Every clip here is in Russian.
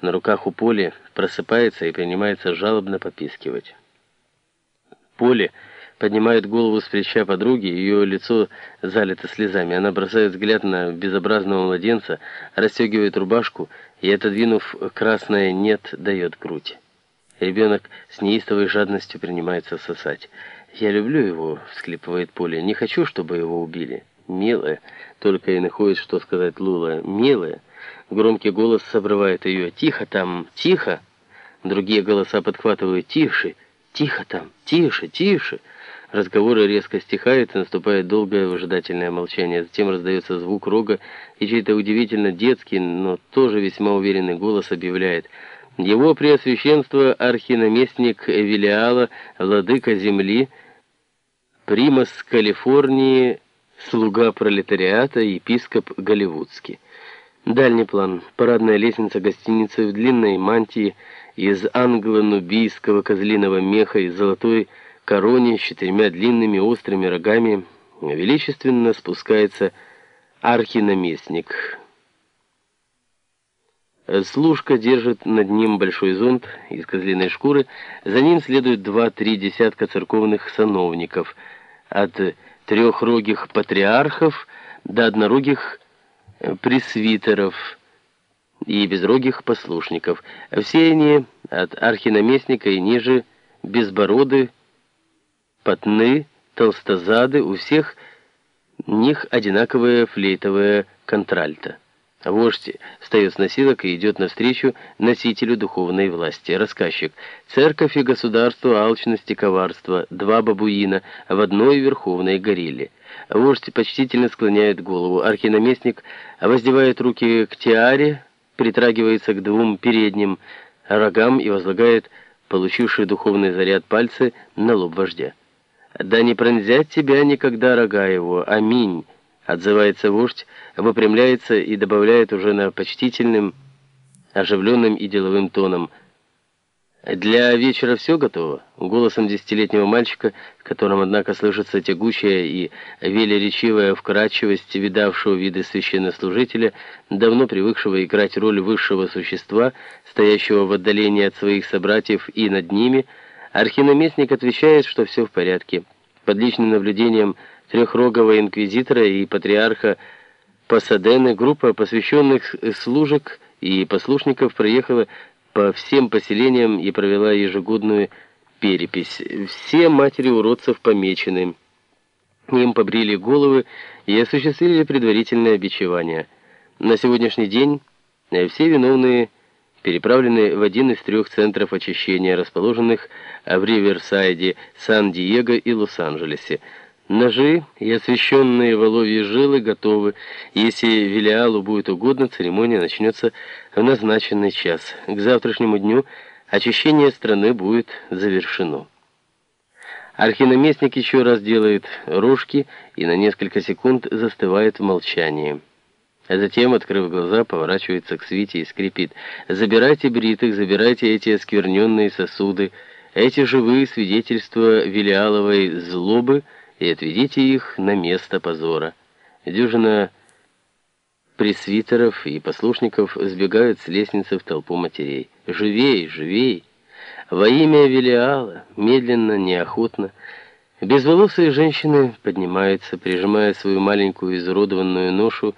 на руках у Поли, просыпается и принимается жалобно попискивать. Поле поднимает голову с плеча подруги, ее лицо залито слезами. Она бросает взгляд на безобразного младенца, расстегивает рубашку и, отодвинув красное «нет», дает грудь. Ребенок с неистовой жадностью принимается сосать. «Я люблю его», — всклипывает Поля. «Не хочу, чтобы его убили». «Милая», — только и находит, что сказать Лула. «Милая». Громкий голос обрывает ее. «Тихо там, тихо!» Другие голоса подхватывают. «Тише, тихо там, тише, тише!» Разговоры резко стихают, и наступает долгое выжидательное молчание. Затем раздается звук рога, и чей-то удивительно детский, но тоже весьма уверенный голос объявляет «Его Преосвященство архинаместник Эвелиала, владыка земли, примас Калифорнии, слуга пролетариата, епископ Голливудский». Дальний план. Парадная лестница гостиницы в длинной мантии из англо-нубийского козлиного меха и золотой короне с четырьмя длинными острыми рогами величественно спускается архинаместник. Служка держит над ним большой зонт из козлиной шкуры, за ним следуют два-три десятка церковных сановников, от трехрогих патриархов до однорогих пресвитеров и безрогих послушников. Все они от архинаместника и ниже безбороды, потны, толстозады, у всех них одинаковая флейтовая контральта. Вождь встает с носилок и идет навстречу носителю духовной власти. Рассказчик. Церковь и государство, алчность и коварство. Два бабуина в одной верховной горилле. Вождь почтительно склоняет голову. Архинаместник воздевает руки к тиаре, притрагивается к двум передним рогам и возлагает получивший духовный заряд пальцы на лоб вождя. «Да не пронзят тебя никогда рога его! Аминь!» Отзывается вождь, выпрямляется и добавляет уже на почтительным, оживленным и деловым тоном. «Для вечера все готово?» Голосом десятилетнего мальчика, в котором, однако, слышится тягучая и велеречивая вкрадчивость видавшего виды священнослужителя, давно привыкшего играть роль высшего существа, стоящего в отдалении от своих собратьев и над ними, архинаместник отвечает, что все в порядке. Под личным наблюдением трехрогого инквизитора и патриарха Пасадены группа посвященных служек и послушников проехала по всем поселениям и провела ежегодную перепись. Все матери уродцев помечены. Им побрили головы и осуществили предварительное бичевание. На сегодняшний день все виновные переправлены в один из трех центров очищения, расположенных в Риверсайде, Сан-Диего и Лос-Анджелесе. Ножи и освещенные воловьи жилы готовы. Если Велиалу будет угодно, церемония начнется в назначенный час. К завтрашнему дню очищение страны будет завершено. Архинаместник еще раз делает рожки и на несколько секунд застывает в молчании. А затем, открыв глаза, поворачивается к свите и скрипит. «Забирайте бритых, забирайте эти оскверненные сосуды, эти живые свидетельства Велиаловой злобы, и отведите их на место позора. Дюжина пресвитеров и послушников сбегают с лестницы в толпу матерей. «Живей, живей!» Во имя Велиала, медленно, неохотно, безволосые женщины поднимаются, прижимая свою маленькую изуродованную ношу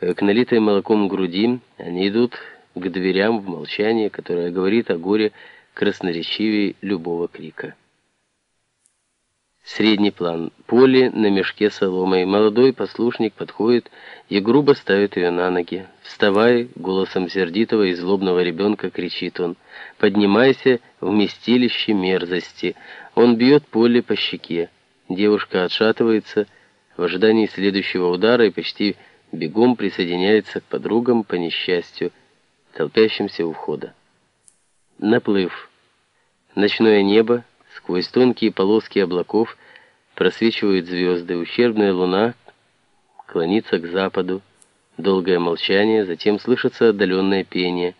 к налитой молоком груди, они идут к дверям в молчание, которое говорит о горе красноречивее любого крика. Средний план. Поле на мешке соломой. Молодой послушник подходит и грубо ставит ее на ноги. «Вставай!» — голосом сердитого и злобного ребенка кричит он. «Поднимайся в местилище мерзости!» Он бьет Поле по щеке. Девушка отшатывается в ожидании следующего удара и почти бегом присоединяется к подругам по несчастью, толпящимся у входа. Наплыв. Ночное небо Сквозь тонкие полоски облаков просвечивают звезды. Ущербная луна клонится к западу. Долгое молчание, затем слышится отдаленное пение.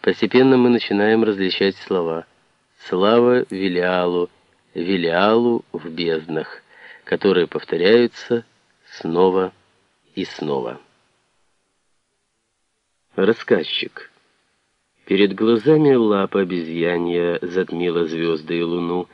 Постепенно мы начинаем различать слова. «Слава Велиалу, Велиалу в безднах», которые повторяются снова и снова. Рассказчик Перед глазами лапа обезьянья затмила звезды и луну,